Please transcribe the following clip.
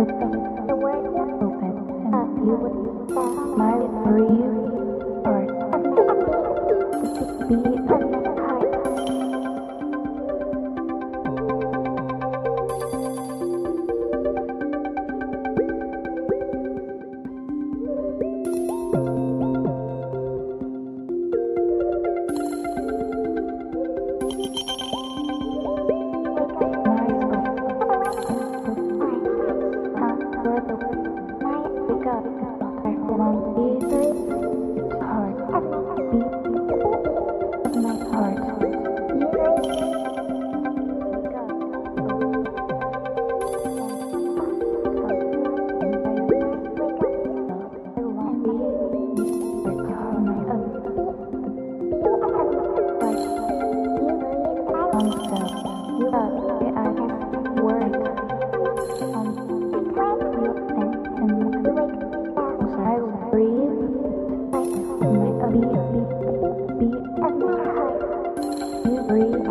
open and you, my breathe. Breathe